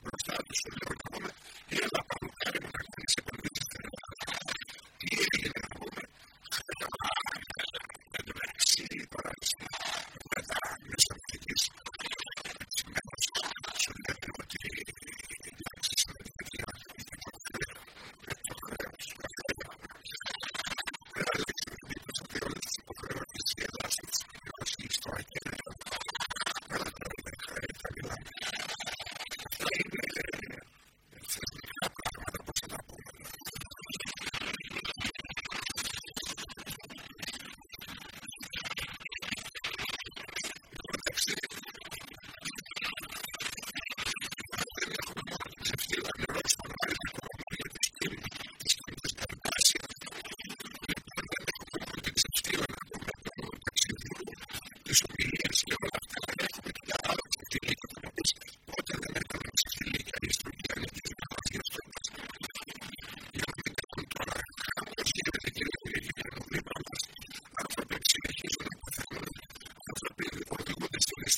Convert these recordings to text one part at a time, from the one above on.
verse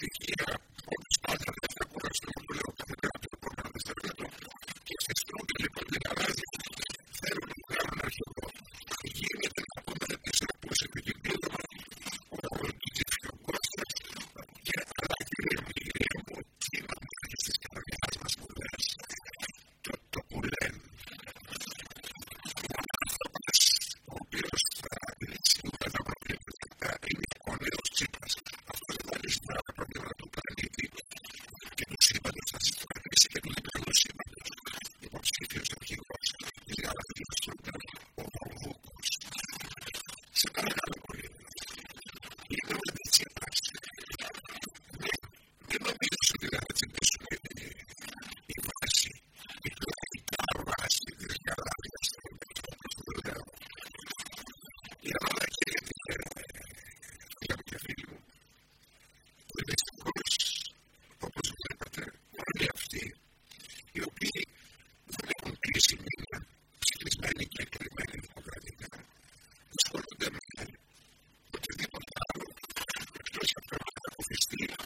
Para the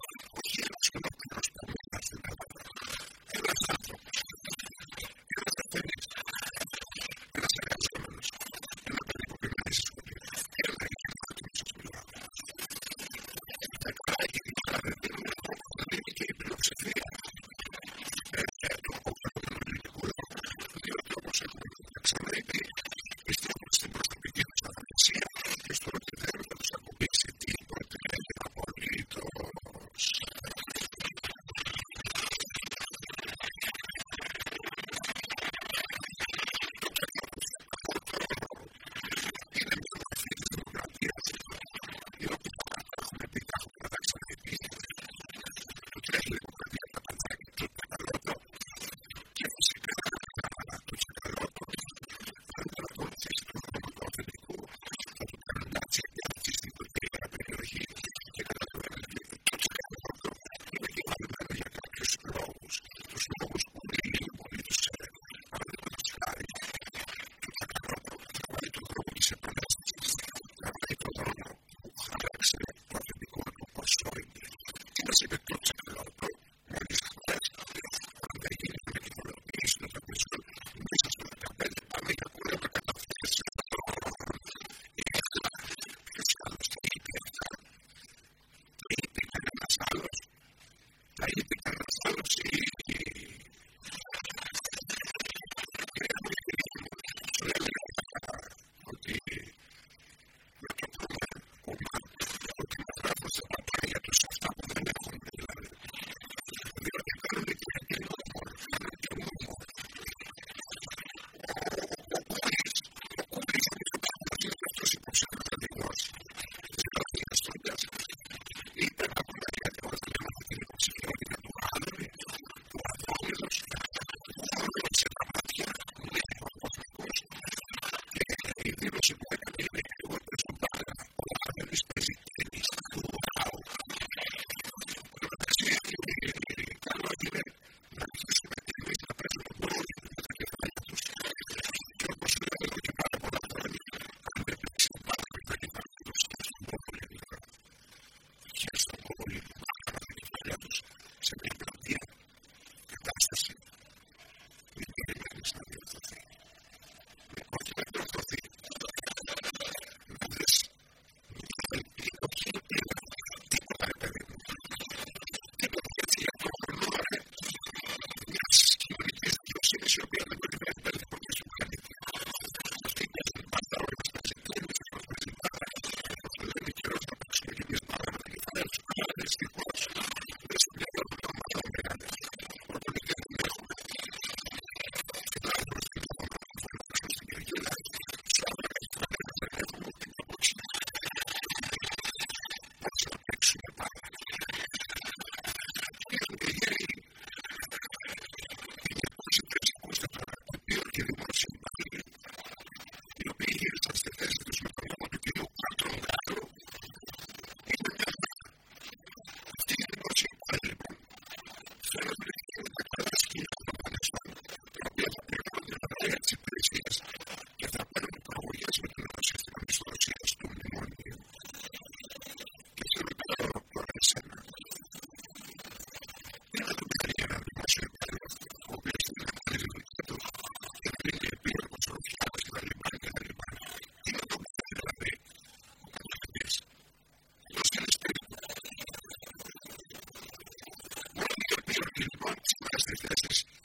Υπότιτλοι AUTHORWAVE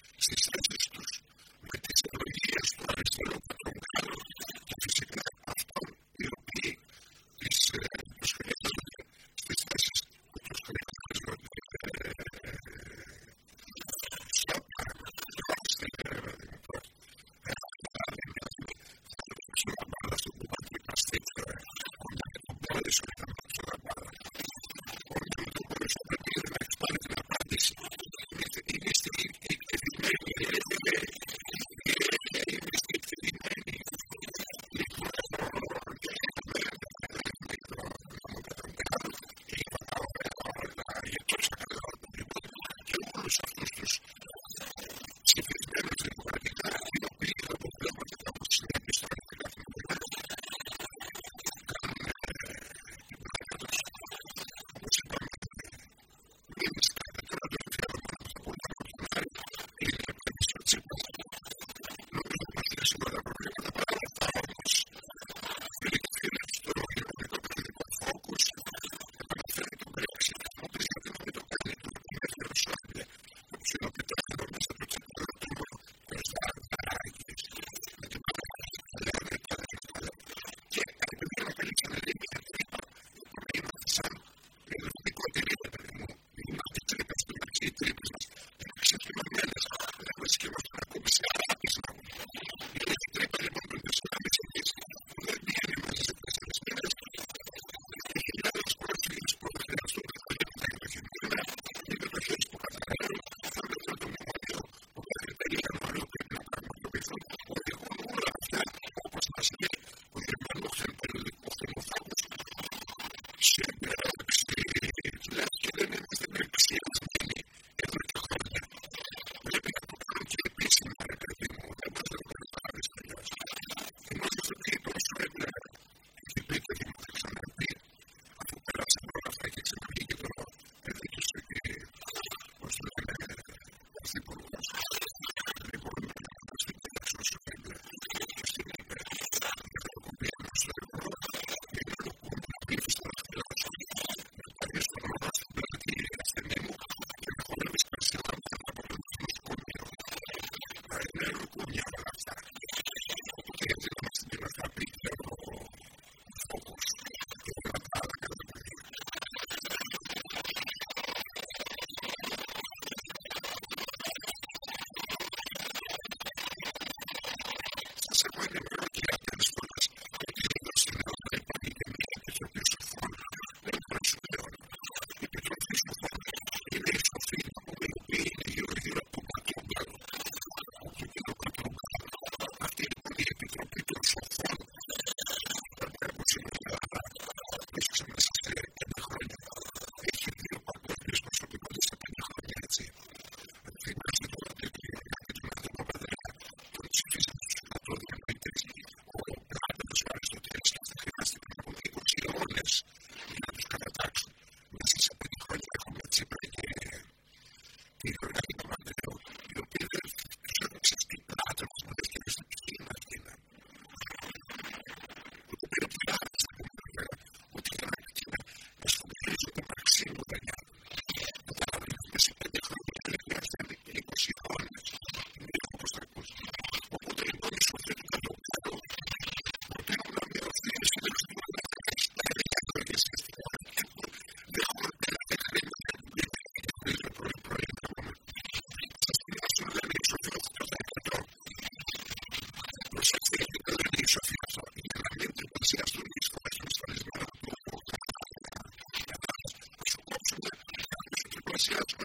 yes,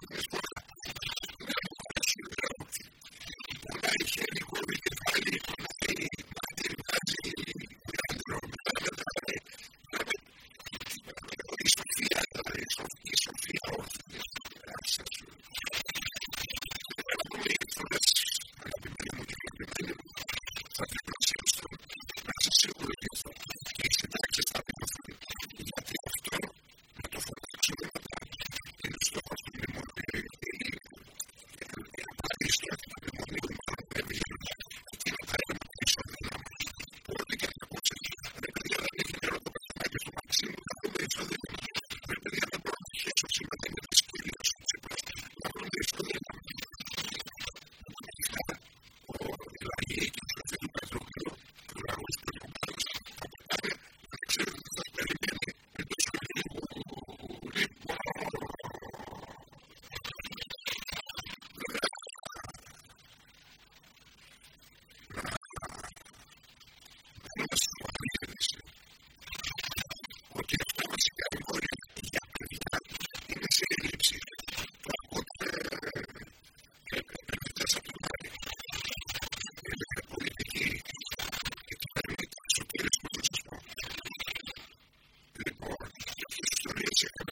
culture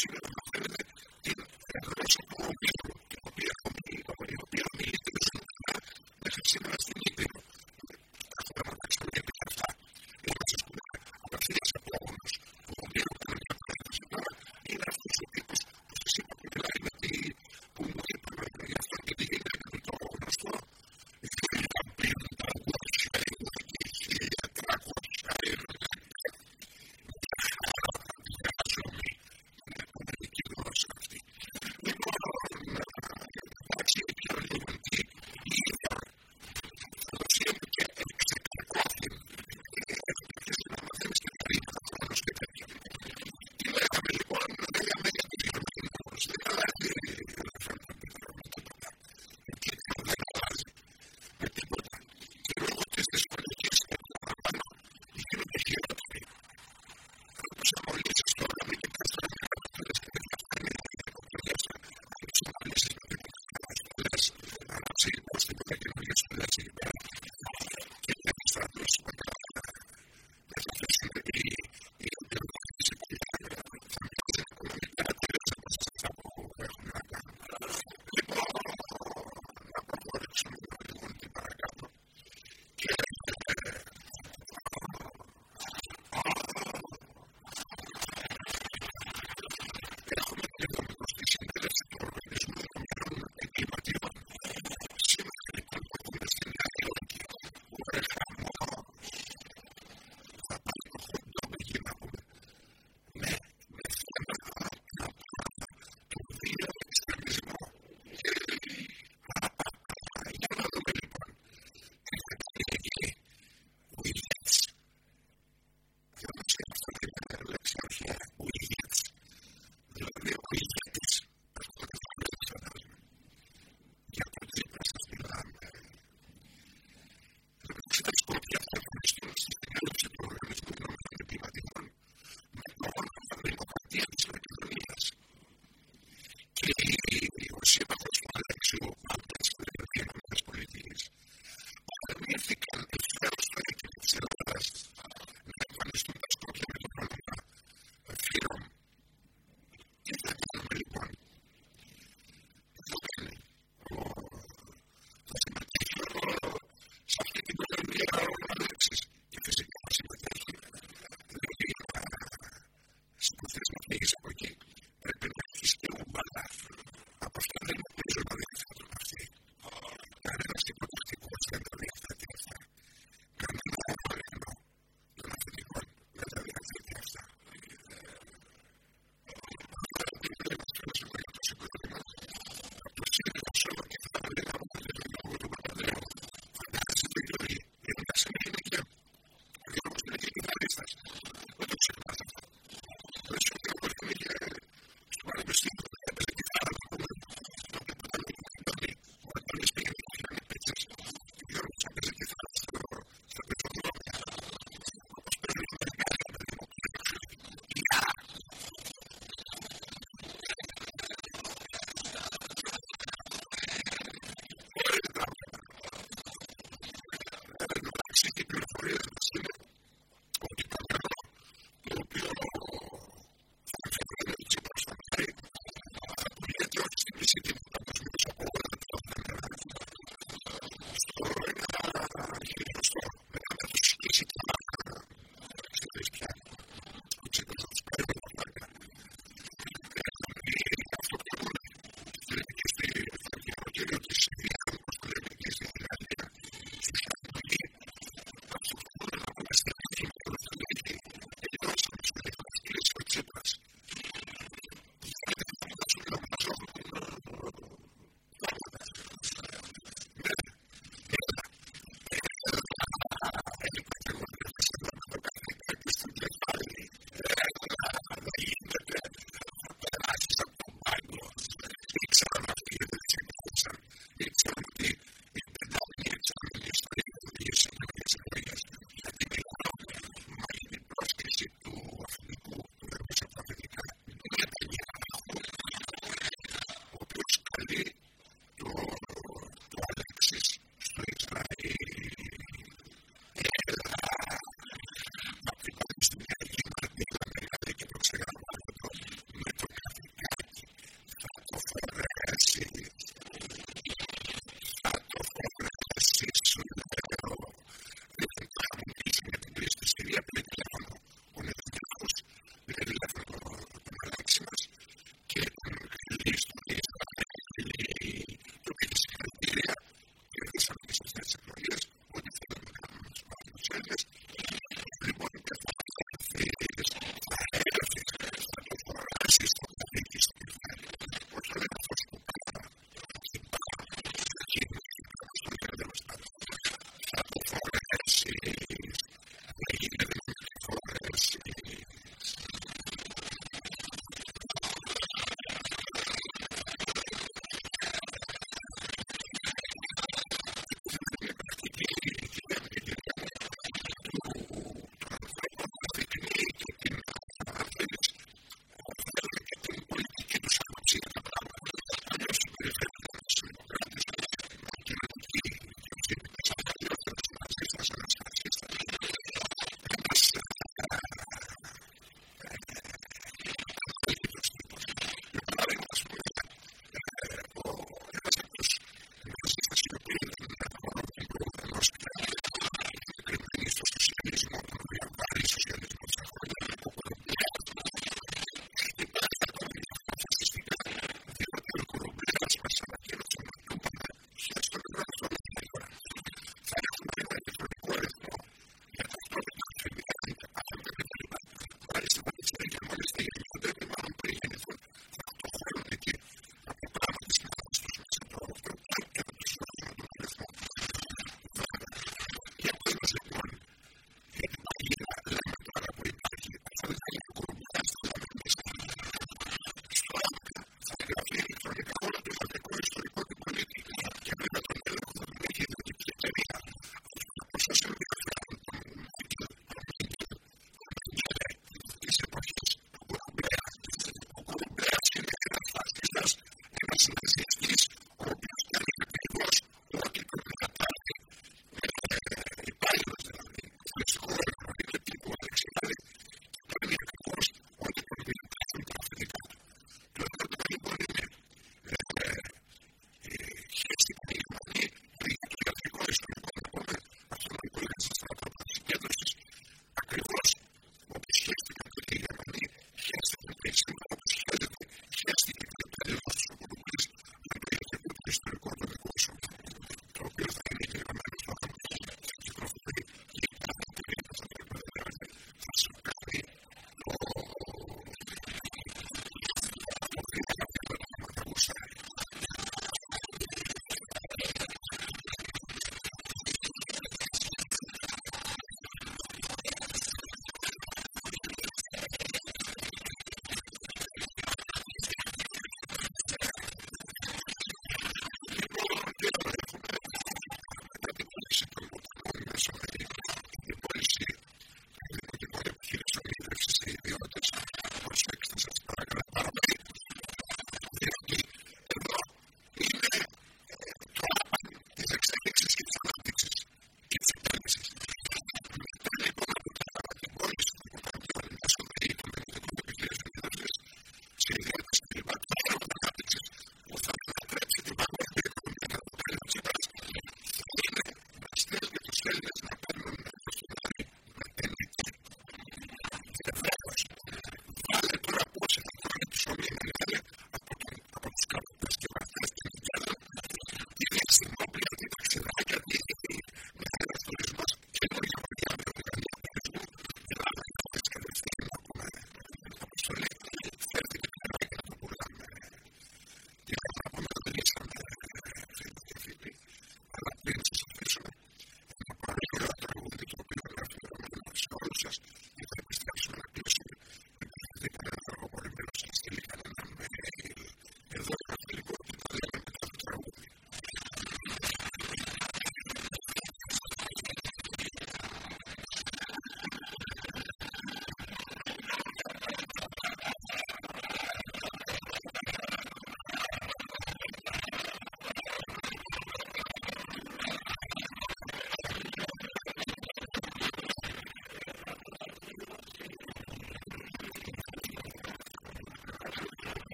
she was One.